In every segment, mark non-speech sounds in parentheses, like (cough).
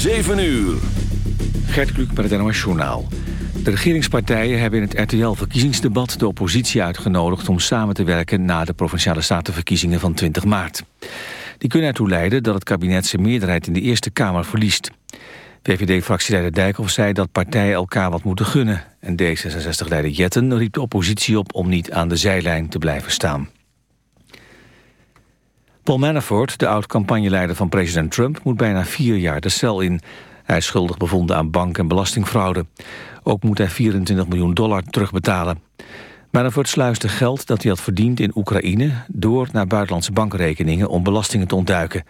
7 uur. Gert Kluk met het NOS Journaal. De regeringspartijen hebben in het RTL-verkiezingsdebat de oppositie uitgenodigd om samen te werken na de Provinciale Statenverkiezingen van 20 maart. Die kunnen ertoe leiden dat het kabinet zijn meerderheid in de Eerste Kamer verliest. VVD-fractieleider Dijkhoff zei dat partijen elkaar wat moeten gunnen. En D66-leider Jetten riep de oppositie op om niet aan de zijlijn te blijven staan. Paul Manafort, de oud-campagneleider van president Trump... moet bijna vier jaar de cel in. Hij is schuldig bevonden aan bank- en belastingfraude. Ook moet hij 24 miljoen dollar terugbetalen. Manafort sluiste geld dat hij had verdiend in Oekraïne... door naar buitenlandse bankrekeningen om belastingen te ontduiken.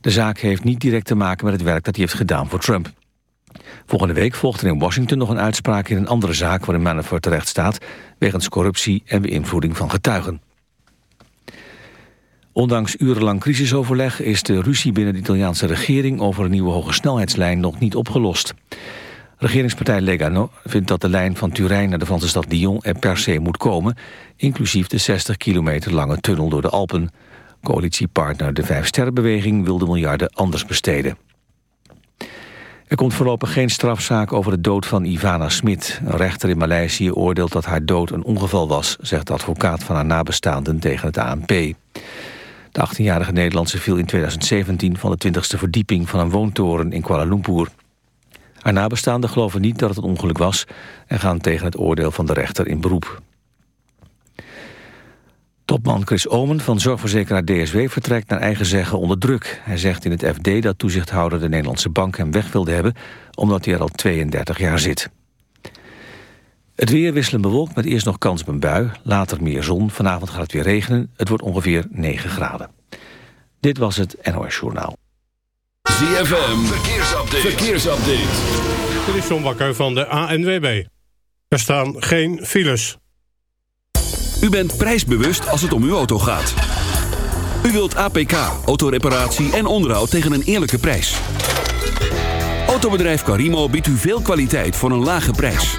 De zaak heeft niet direct te maken met het werk dat hij heeft gedaan voor Trump. Volgende week volgt er in Washington nog een uitspraak in een andere zaak... waarin Manafort terecht staat... wegens corruptie en beïnvloeding van getuigen. Ondanks urenlang crisisoverleg is de ruzie binnen de Italiaanse regering over een nieuwe hogesnelheidslijn nog niet opgelost. Regeringspartij Lega vindt dat de lijn van Turijn naar de Franse stad Lyon er per se moet komen, inclusief de 60 kilometer lange tunnel door de Alpen. Coalitiepartner de Vijfsterrenbeweging wil de miljarden anders besteden. Er komt voorlopig geen strafzaak over de dood van Ivana Smit. Een rechter in Maleisië oordeelt dat haar dood een ongeval was, zegt de advocaat van haar nabestaanden tegen het ANP. De 18-jarige Nederlandse viel in 2017 van de 20ste verdieping van een woontoren in Kuala Lumpur. Haar nabestaanden geloven niet dat het een ongeluk was... en gaan tegen het oordeel van de rechter in beroep. Topman Chris Omen van zorgverzekeraar DSW vertrekt naar eigen zeggen onder druk. Hij zegt in het FD dat toezichthouder de Nederlandse bank hem weg wilde hebben... omdat hij er al 32 jaar zit. Het weer wisselen bewolkt met eerst nog kans op een bui. Later meer zon. Vanavond gaat het weer regenen. Het wordt ongeveer 9 graden. Dit was het NOS Journaal. ZFM, verkeersupdate. verkeersupdate. Dit is John Bakker van de ANWB. Er staan geen files. U bent prijsbewust als het om uw auto gaat. U wilt APK, autoreparatie en onderhoud tegen een eerlijke prijs. Autobedrijf Carimo biedt u veel kwaliteit voor een lage prijs.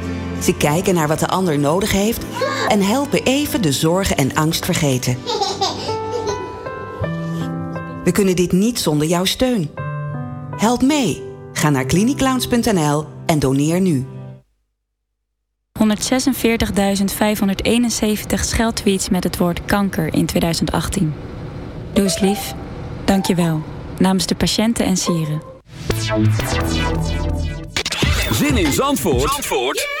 Ze kijken naar wat de ander nodig heeft... en helpen even de zorgen en angst vergeten. (laughs) We kunnen dit niet zonder jouw steun. Help mee. Ga naar cliniclowns.nl en doneer nu. 146.571 scheldtweets met het woord kanker in 2018. Doe eens lief. Dank je wel. Namens de patiënten en sieren. Zin in Zandvoort, Zandvoort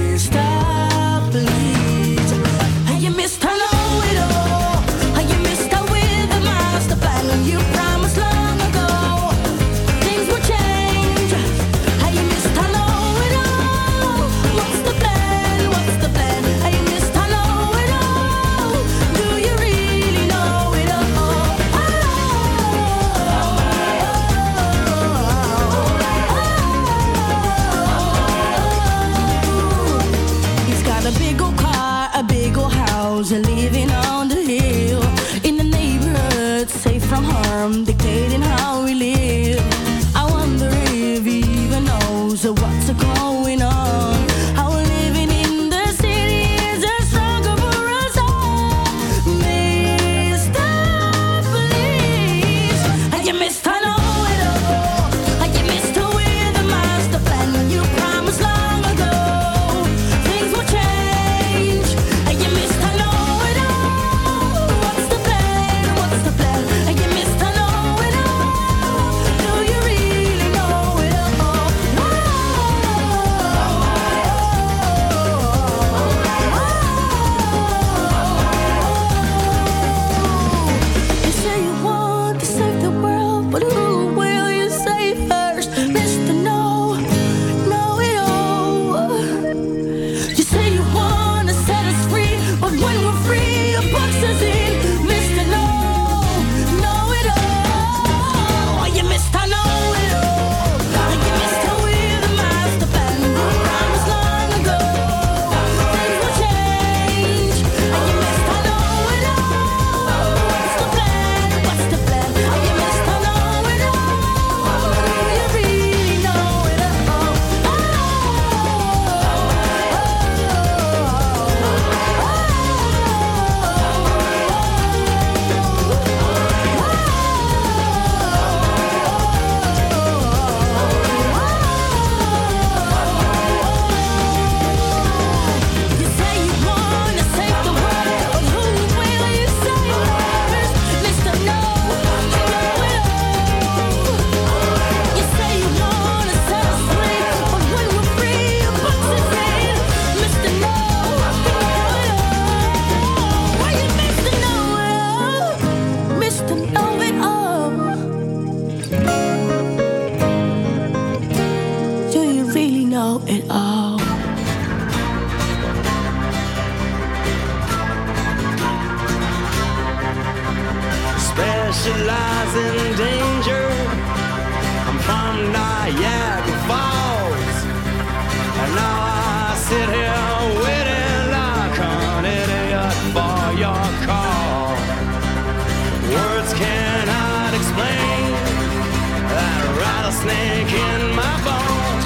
snake in my bones.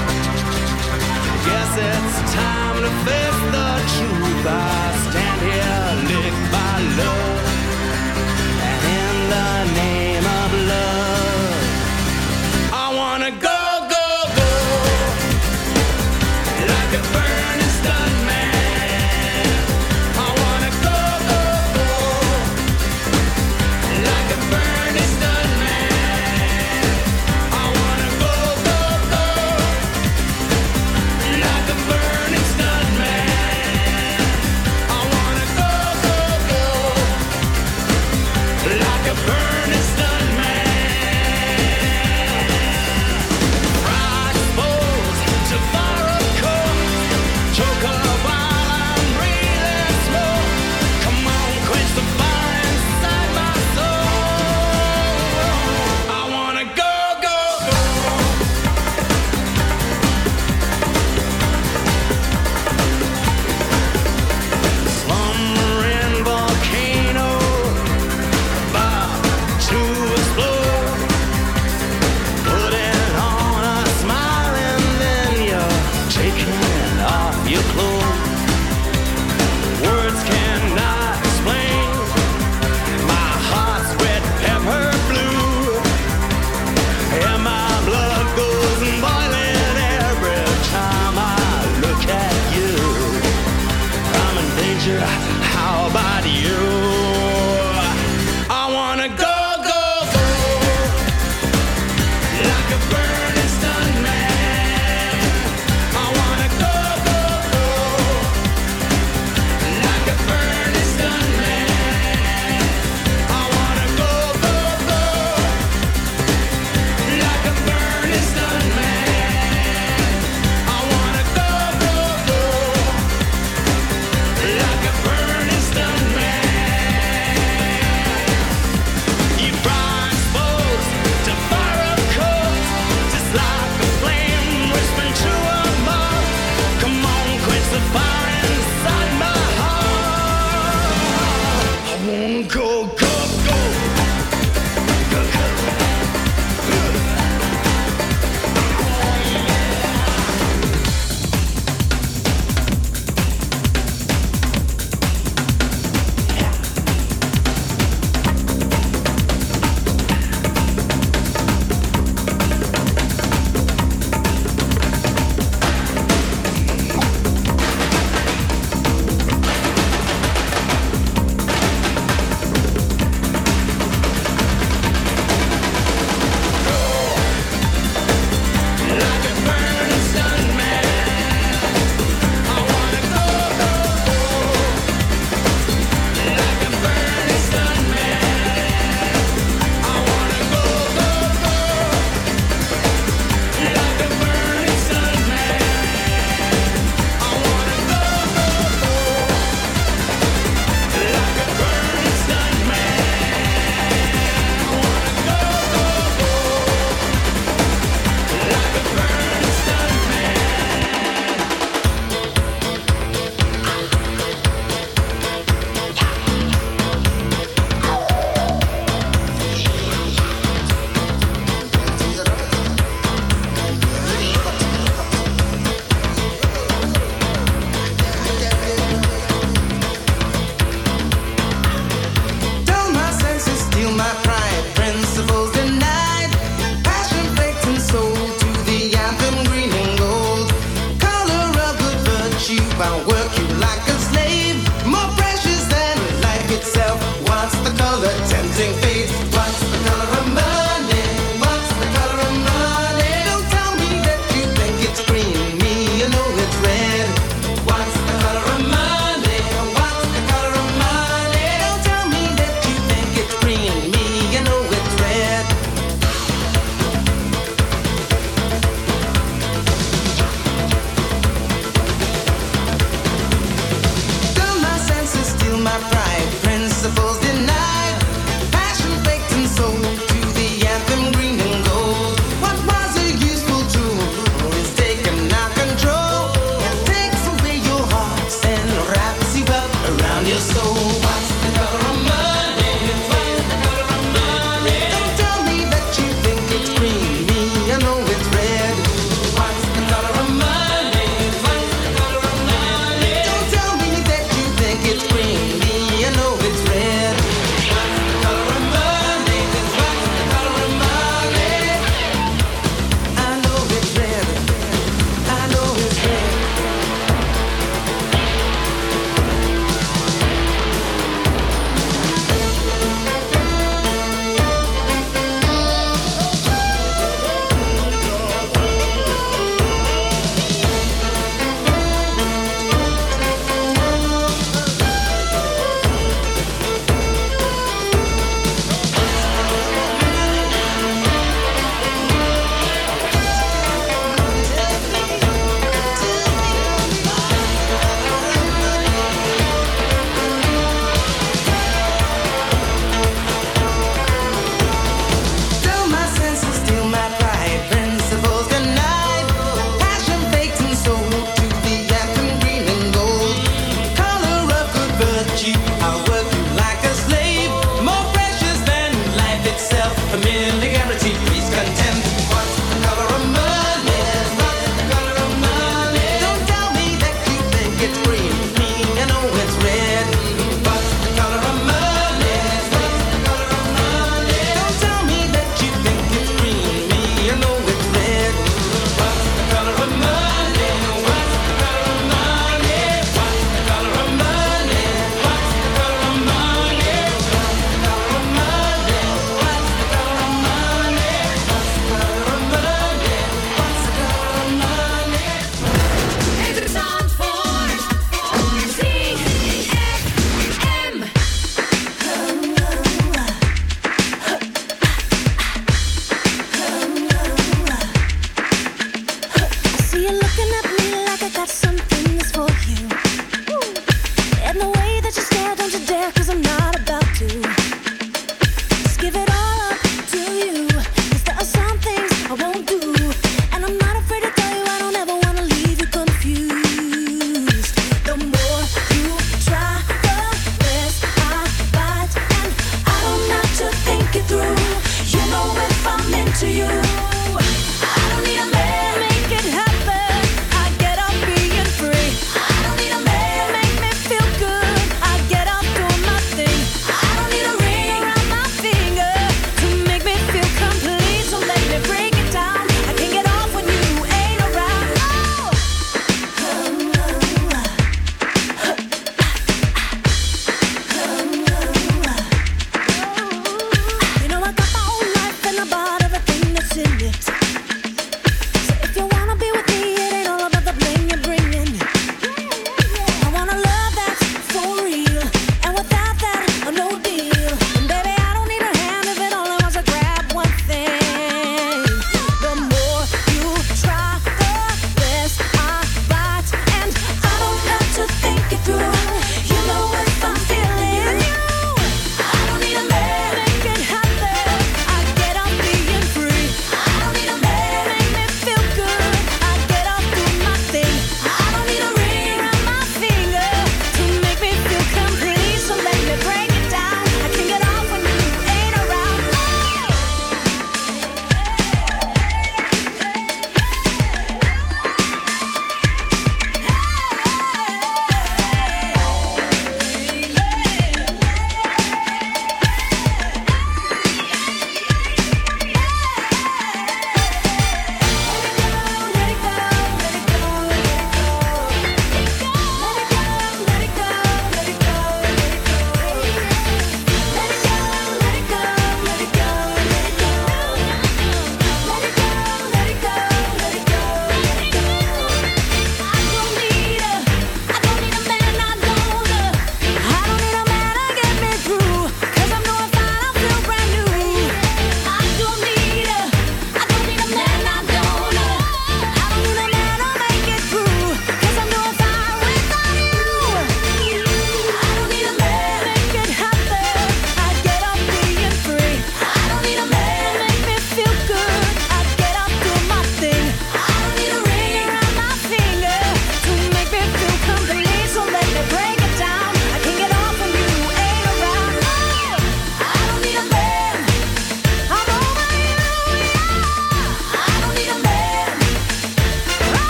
Guess it's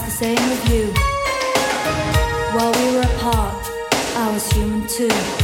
the same with you. While we were apart, I was human too.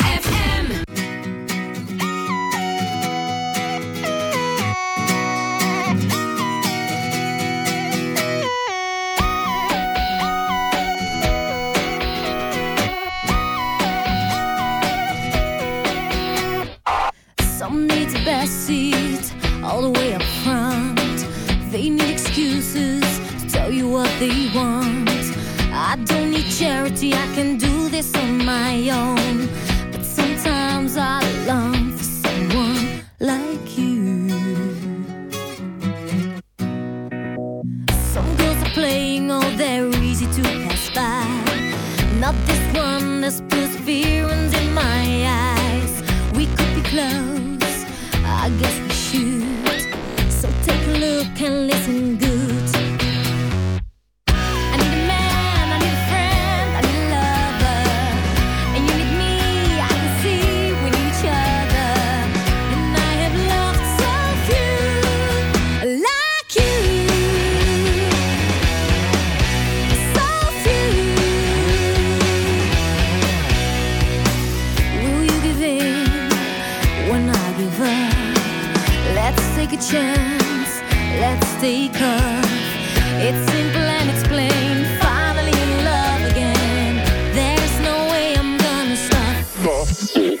Yes.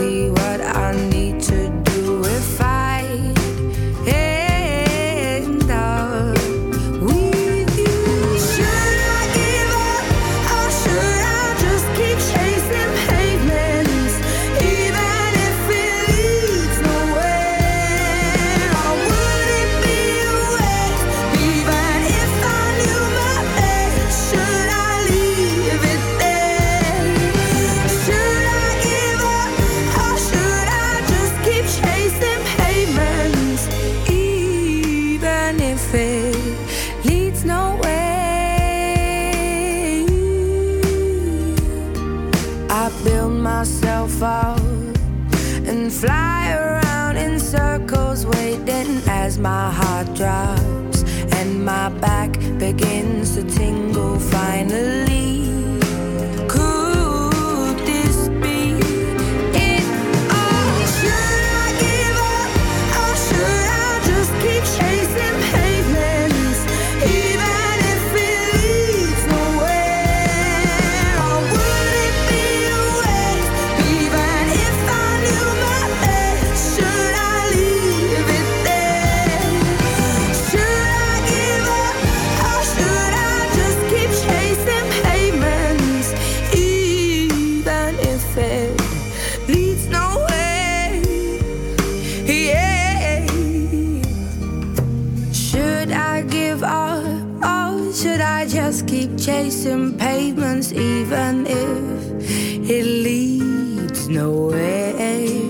see should I just keep chasing pavements, even if it leads nowhere?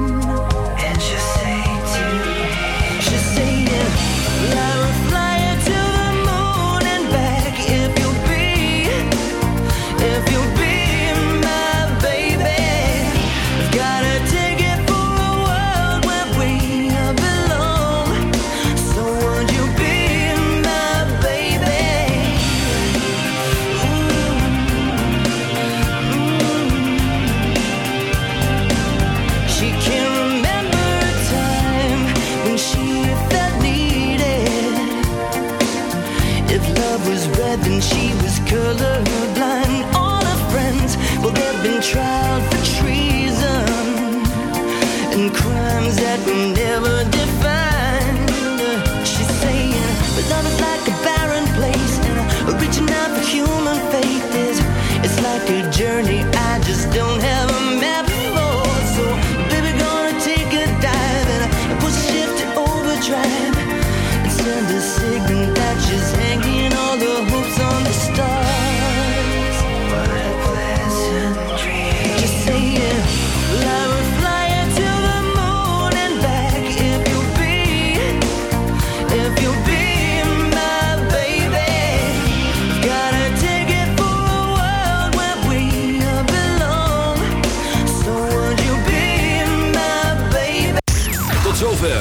color